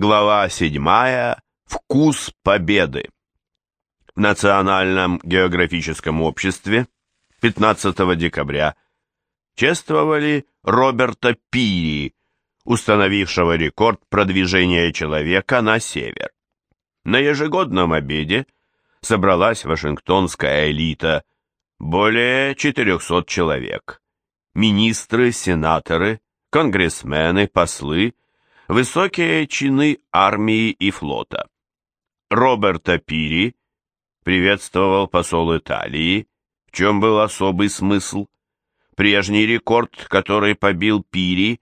Глава 7. Вкус победы. В Национальном географическом обществе 15 декабря чествовали Роберта Пири, установившего рекорд продвижения человека на север. На ежегодном обеде собралась вашингтонская элита, более 400 человек. Министры, сенаторы, конгрессмены, послы – высокие чины армии и флота. Роберта Пири приветствовал посол Италии, в чем был особый смысл. Прежний рекорд, который побил Пири,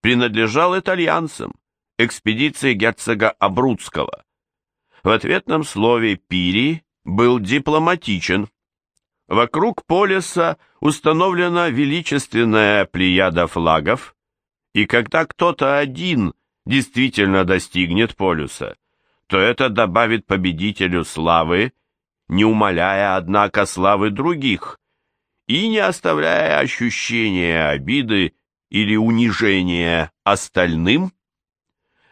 принадлежал итальянцам, экспедиции герцога Абруцкого. В ответном слове Пири был дипломатичен. Вокруг полиса установлена величественная плеяда флагов, и когда кто-то один действительно достигнет полюса, то это добавит победителю славы, не умаляя, однако, славы других и не оставляя ощущения обиды или унижения остальным.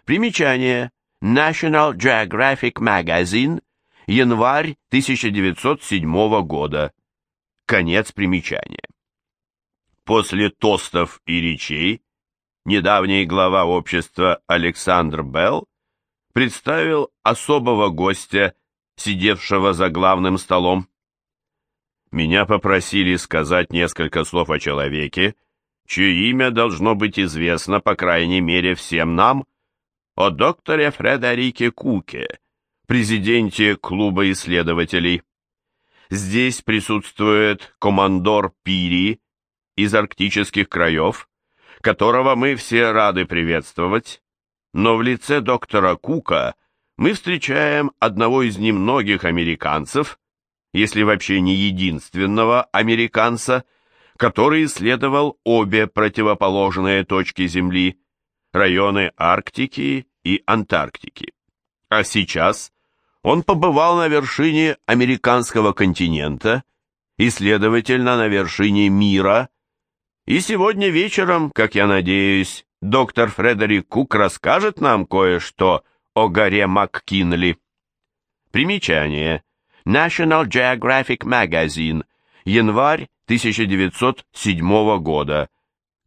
Примечание. National Geographic Magazine, январь 1907 года. Конец примечания. После тостов и речей недавний глава общества Александр Белл представил особого гостя, сидевшего за главным столом. Меня попросили сказать несколько слов о человеке, чье имя должно быть известно, по крайней мере, всем нам, о докторе Фредерике Куке, президенте клуба исследователей. Здесь присутствует командор Пири из арктических краев, которого мы все рады приветствовать, но в лице доктора Кука мы встречаем одного из немногих американцев, если вообще не единственного американца, который исследовал обе противоположные точки Земли, районы Арктики и Антарктики. А сейчас он побывал на вершине американского континента и, следовательно, на вершине мира – и сегодня вечером, как я надеюсь, доктор Фредерик Кук расскажет нам кое-что о горе МакКинли. Примечание. National Geographic Magazine. Январь 1907 года.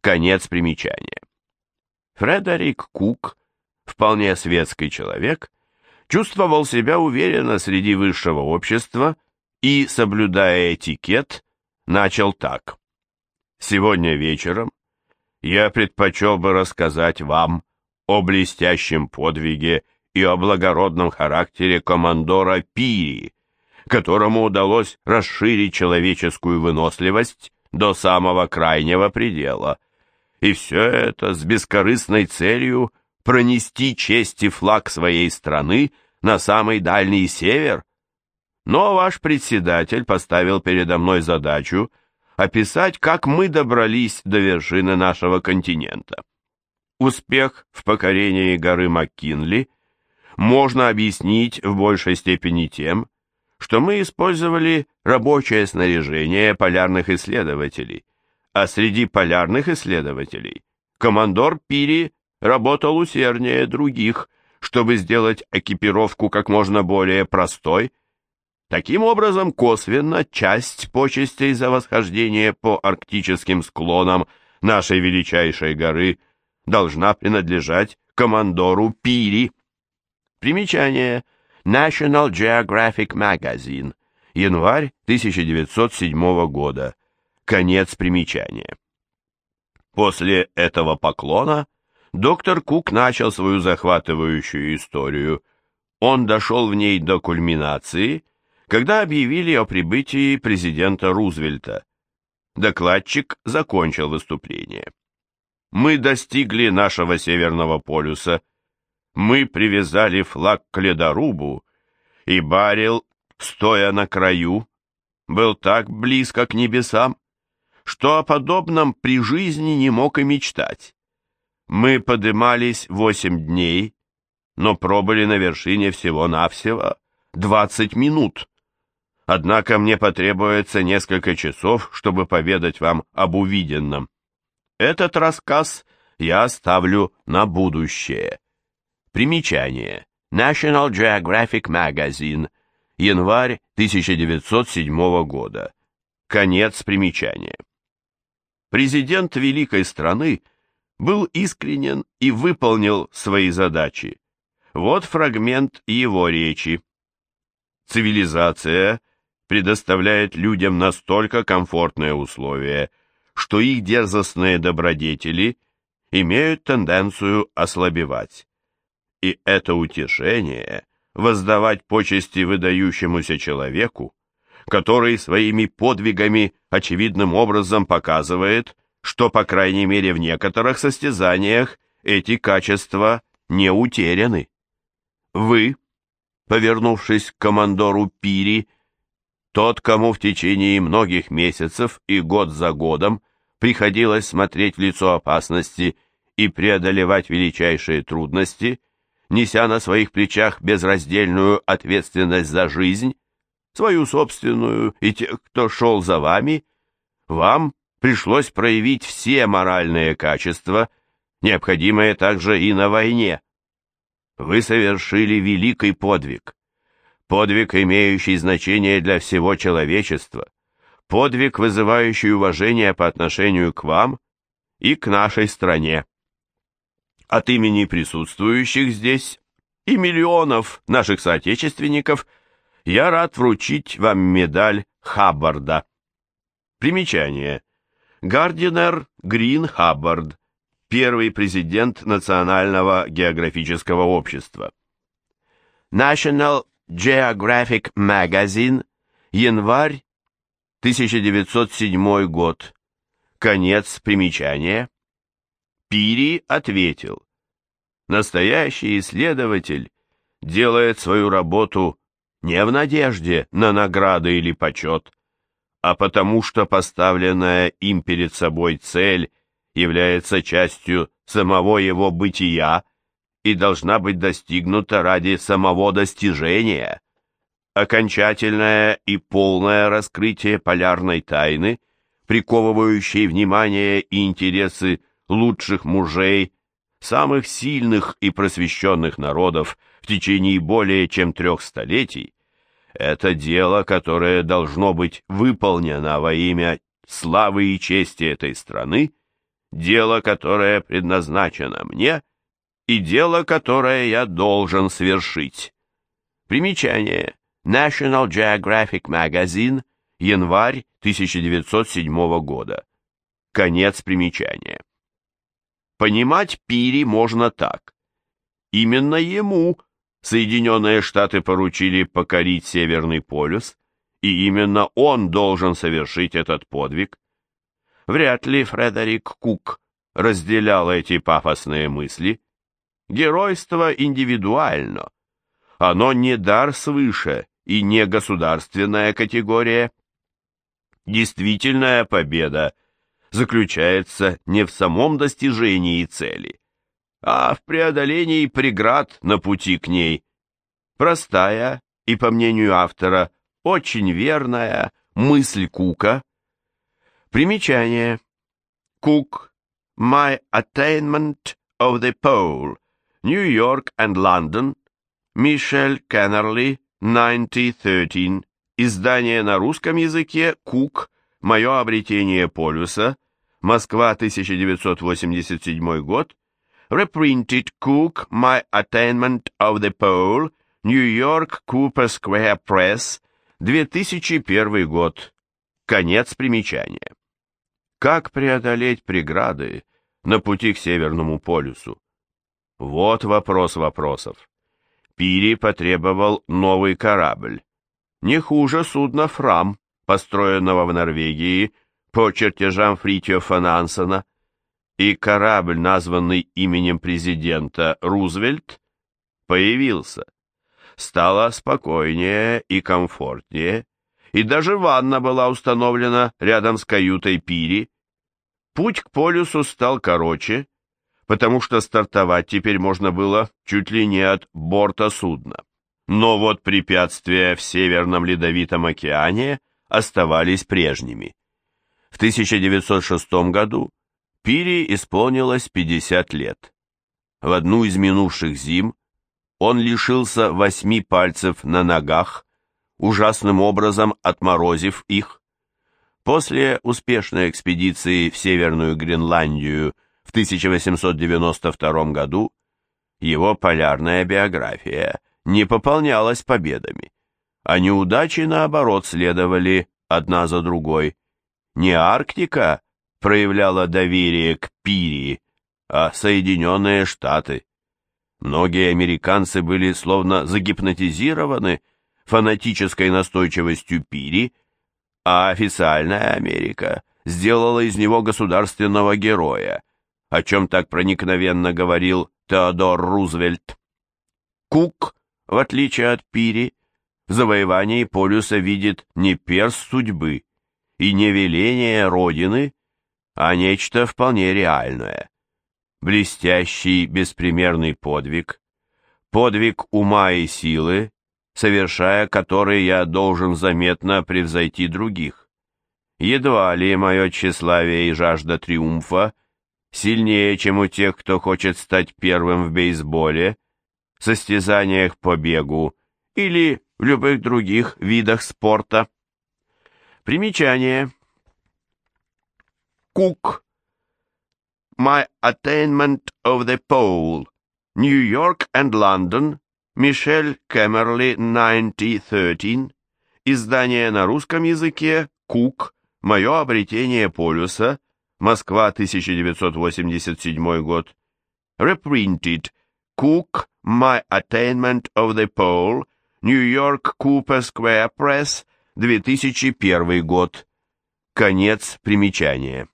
Конец примечания. Фредерик Кук, вполне светский человек, чувствовал себя уверенно среди высшего общества и, соблюдая этикет, начал так. Сегодня вечером я предпочел бы рассказать вам о блестящем подвиге и о благородном характере командора Пири, которому удалось расширить человеческую выносливость до самого крайнего предела. И все это с бескорыстной целью пронести честь и флаг своей страны на самый дальний север. Но ваш председатель поставил передо мной задачу — описать, как мы добрались до вершины нашего континента. Успех в покорении горы Маккинли можно объяснить в большей степени тем, что мы использовали рабочее снаряжение полярных исследователей, а среди полярных исследователей командор Пири работал усерднее других, чтобы сделать экипировку как можно более простой – Таким образом, косвенно часть почестей за восхождение по арктическим склонам нашей величайшей горы должна принадлежать командору Пири. Примечание. National Geographic Magazine. Январь 1907 года. Конец примечания. После этого поклона доктор Кук начал свою захватывающую историю. Он дошел в ней до кульминации – когда объявили о прибытии президента Рузвельта. Докладчик закончил выступление. Мы достигли нашего Северного полюса. Мы привязали флаг к ледорубу, и Барил, стоя на краю, был так близко к небесам, что о подобном при жизни не мог и мечтать. Мы подымались восемь дней, но пробыли на вершине всего-навсего двадцать минут. Однако мне потребуется несколько часов, чтобы поведать вам об увиденном. Этот рассказ я оставлю на будущее. Примечание. National Geographic Magazine. Январь 1907 года. Конец примечания. Президент великой страны был искренен и выполнил свои задачи. Вот фрагмент его речи. Цивилизация предоставляет людям настолько комфортные условия, что их дерзостные добродетели имеют тенденцию ослабевать. И это утешение воздавать почести выдающемуся человеку, который своими подвигами очевидным образом показывает, что, по крайней мере, в некоторых состязаниях эти качества не утеряны. Вы, повернувшись к командору Пири, тот, кому в течение многих месяцев и год за годом приходилось смотреть в лицо опасности и преодолевать величайшие трудности, неся на своих плечах безраздельную ответственность за жизнь, свою собственную и тех, кто шел за вами, вам пришлось проявить все моральные качества, необходимые также и на войне. Вы совершили великий подвиг подвиг, имеющий значение для всего человечества, подвиг, вызывающий уважение по отношению к вам и к нашей стране. От имени присутствующих здесь и миллионов наших соотечественников я рад вручить вам медаль Хаббарда. Примечание. Гардинер Грин Хаббард, первый президент Национального географического общества. National Geographic Magazine, январь 1907 год. Конец примечания. Пири ответил. Настоящий исследователь делает свою работу не в надежде на награды или почет, а потому что поставленная им перед собой цель является частью самого его бытия и должна быть достигнута ради самого достижения. Окончательное и полное раскрытие полярной тайны, приковывающей внимание и интересы лучших мужей, самых сильных и просвещенных народов в течение более чем трех столетий, это дело, которое должно быть выполнено во имя славы и чести этой страны, дело, которое предназначено мне – и дело, которое я должен свершить. Примечание. National Geographic Magazine, январь 1907 года. Конец примечания. Понимать Пири можно так. Именно ему Соединенные Штаты поручили покорить Северный полюс, и именно он должен совершить этот подвиг. Вряд ли Фредерик Кук разделял эти пафосные мысли, Геройство индивидуально. Оно не дар свыше и не государственная категория. Действительная победа заключается не в самом достижении цели, а в преодолении преград на пути к ней. Простая и, по мнению автора, очень верная мысль Кука. Примечание. Кук. My attainment of the pole. Нью-Йорк and Лондон, Мишель Кеннерли, 1913, издание на русском языке «Кук. Мое обретение полюса», Москва, 1987 год, reprinted Cook, My Attainment of the Pole, New York, Cooper Square Press, 2001 год. Конец примечания. Как преодолеть преграды на пути к Северному полюсу? Вот вопрос вопросов. Пири потребовал новый корабль. Не хуже судна «Фрам», построенного в Норвегии по чертежам Фритьофа Нансена, и корабль, названный именем президента Рузвельт, появился. Стало спокойнее и комфортнее, и даже ванна была установлена рядом с каютой Пири. Путь к полюсу стал короче, потому что стартовать теперь можно было чуть ли не от борта судна. Но вот препятствия в Северном Ледовитом океане оставались прежними. В 1906 году Пири исполнилось 50 лет. В одну из минувших зим он лишился восьми пальцев на ногах, ужасным образом отморозив их. После успешной экспедиции в Северную Гренландию в 1892 году его полярная биография не пополнялась победами, а неудачи, наоборот, следовали одна за другой. Не Арктика проявляла доверие к Пири, а Соединенные Штаты. Многие американцы были словно загипнотизированы фанатической настойчивостью Пири, а официальная Америка сделала из него государственного героя, о чем так проникновенно говорил Теодор Рузвельт. Кук, в отличие от Пири, в завоевании полюса видит не перст судьбы и не веление Родины, а нечто вполне реальное. Блестящий беспримерный подвиг, подвиг ума и силы, совершая который я должен заметно превзойти других. Едва ли мое тщеславие и жажда триумфа сильнее, чем у тех, кто хочет стать первым в бейсболе, состязаниях по бегу или в любых других видах спорта. Примечание. Кук. My Attainment of the Pole. New York and London. Мишель Кэмерли, 1913. Издание на русском языке. Кук. Мое обретение полюса. Москва, 1987 год. Reprinted. Cook, My Attainment of the Pole. New York Cooper Square Press, 2001 год. Конец примечания.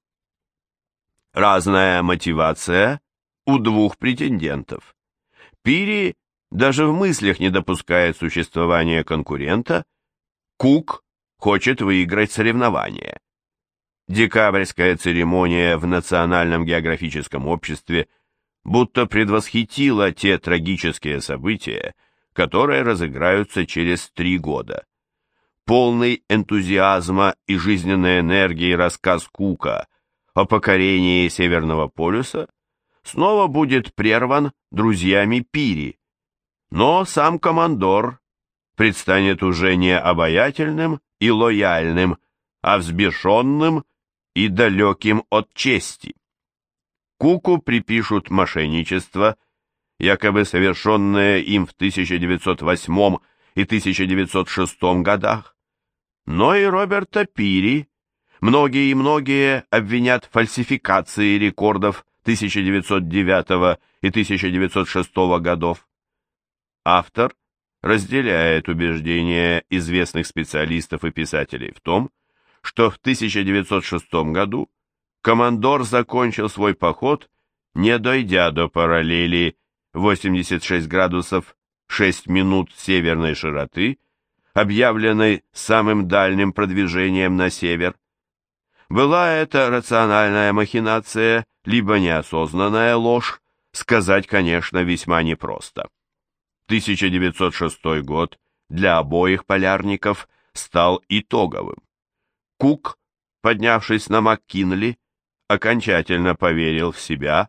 Разная мотивация у двух претендентов. Пири даже в мыслях не допускает существования конкурента. Кук хочет выиграть соревнование. Декабрьская церемония в Национальном географическом обществе будто предвосхитила те трагические события, которые разыграются через три года. Полный энтузиазма и жизненной энергии рассказ Кука о покорении Северного полюса снова будет прерван друзьями Пири, но сам командор предстанет уже не обаятельным и лояльным, а взбешенным и далеким от чести. Куку припишут мошенничество, якобы совершенное им в 1908 и 1906 годах, но и Роберта Пири многие и многие обвинят в фальсификации рекордов 1909 и 1906 годов. Автор разделяет убеждения известных специалистов и писателей в том, что в 1906 году командор закончил свой поход, не дойдя до параллели 86 градусов 6 минут северной широты, объявленной самым дальним продвижением на север. Была это рациональная махинация, либо неосознанная ложь, сказать, конечно, весьма непросто. 1906 год для обоих полярников стал итоговым. Кук, поднявшись на МакКинли, окончательно поверил в себя,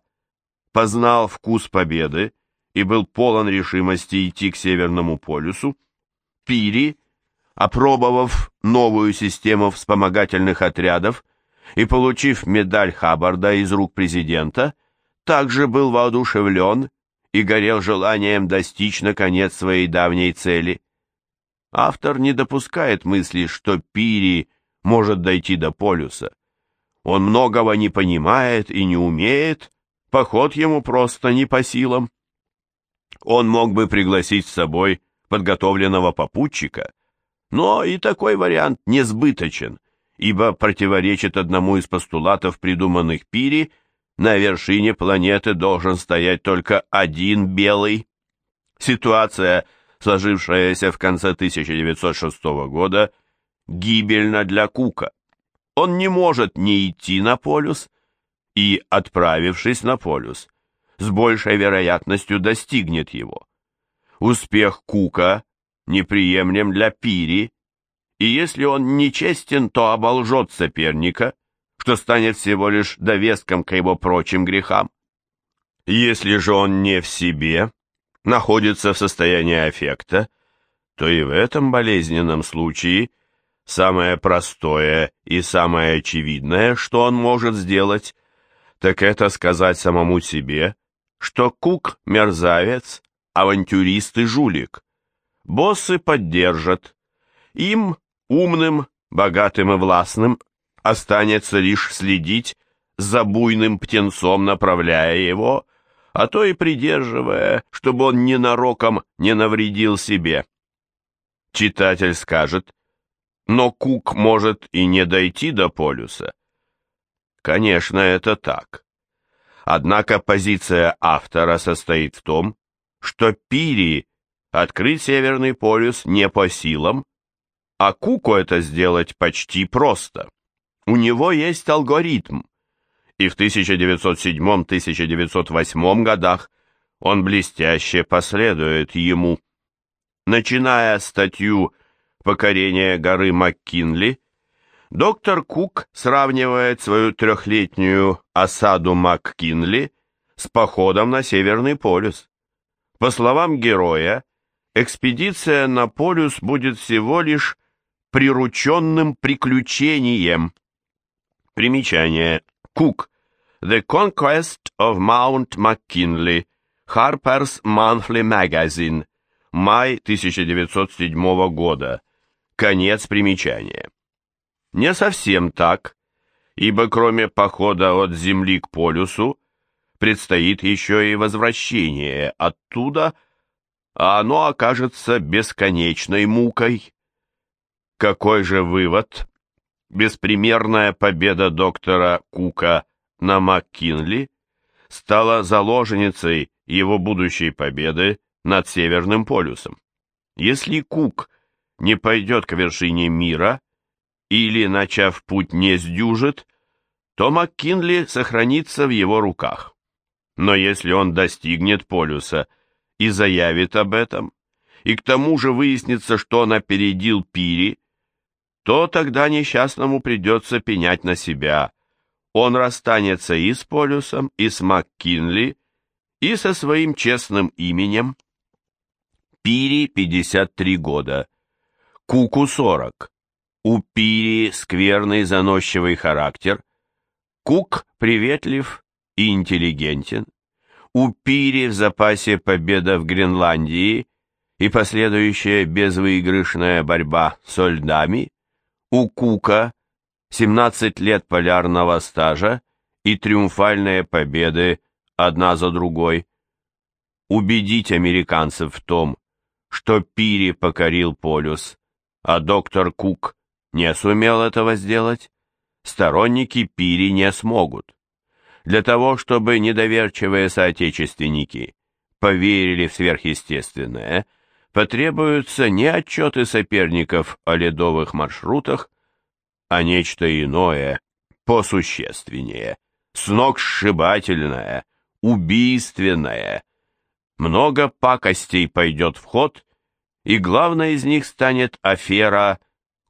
познал вкус победы и был полон решимости идти к Северному полюсу. Пири, опробовав новую систему вспомогательных отрядов и получив медаль Хаббарда из рук президента, также был воодушевлен и горел желанием достичь, наконец, своей давней цели. Автор не допускает мысли, что Пири может дойти до полюса. Он многого не понимает и не умеет, поход ему просто не по силам. Он мог бы пригласить с собой подготовленного попутчика, но и такой вариант несбыточен, ибо противоречит одному из постулатов, придуманных Пири, на вершине планеты должен стоять только один белый. Ситуация, сложившаяся в конце 1906 года, гибельно для Кука. Он не может не идти на полюс и, отправившись на полюс, с большей вероятностью достигнет его. Успех Кука неприемлем для Пири, и если он нечестен, то оболжет соперника, что станет всего лишь довеском к его прочим грехам. Если же он не в себе, находится в состоянии аффекта, то и в этом болезненном случае самое простое и самое очевидное, что он может сделать, так это сказать самому себе, что Кук – мерзавец, авантюрист и жулик. Боссы поддержат. Им, умным, богатым и властным, останется лишь следить за буйным птенцом, направляя его, а то и придерживая, чтобы он ненароком не навредил себе. Читатель скажет, но Кук может и не дойти до полюса. Конечно, это так. Однако позиция автора состоит в том, что Пири открыть Северный полюс не по силам, а Куку это сделать почти просто. У него есть алгоритм, и в 1907-1908 годах он блестяще последует ему. Начиная статью «Покорение горы МакКинли», Доктор Кук сравнивает свою трехлетнюю осаду МакКинли с походом на Северный полюс. По словам героя, экспедиция на полюс будет всего лишь прирученным приключением. Примечание. Кук. The Conquest of Mount McKinley. Harper's Monthly Magazine. Май 1907 года. Конец примечания. Не совсем так, ибо кроме похода от Земли к полюсу, предстоит еще и возвращение оттуда, а оно окажется бесконечной мукой. Какой же вывод? Беспримерная победа доктора Кука на МакКинли стала заложницей его будущей победы над Северным полюсом. Если Кук не пойдет к вершине мира, или, начав путь, не сдюжит, то МакКинли сохранится в его руках. Но если он достигнет полюса и заявит об этом, и к тому же выяснится, что он опередил Пири, то тогда несчастному придется пенять на себя. Он расстанется и с полюсом, и с МакКинли, и со своим честным именем. Пири 53 года, Куку 40. У Пири скверный заносчивый характер, Кук приветлив и интеллигентен, у Пири в запасе победа в Гренландии и последующая безвыигрышная борьба со льдами, у Кука 17 лет полярного стажа и триумфальные победы одна за другой. Убедить американцев в том, что Пири покорил полюс, а доктор Кук не сумел этого сделать, сторонники Пири не смогут. Для того, чтобы недоверчивые соотечественники поверили в сверхъестественное, потребуются не отчеты соперников о ледовых маршрутах, а нечто иное, посущественнее, сногсшибательное, убийственное. Много пакостей пойдет в ход, и главной из них станет афера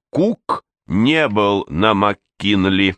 «Кук не был на МакКинли».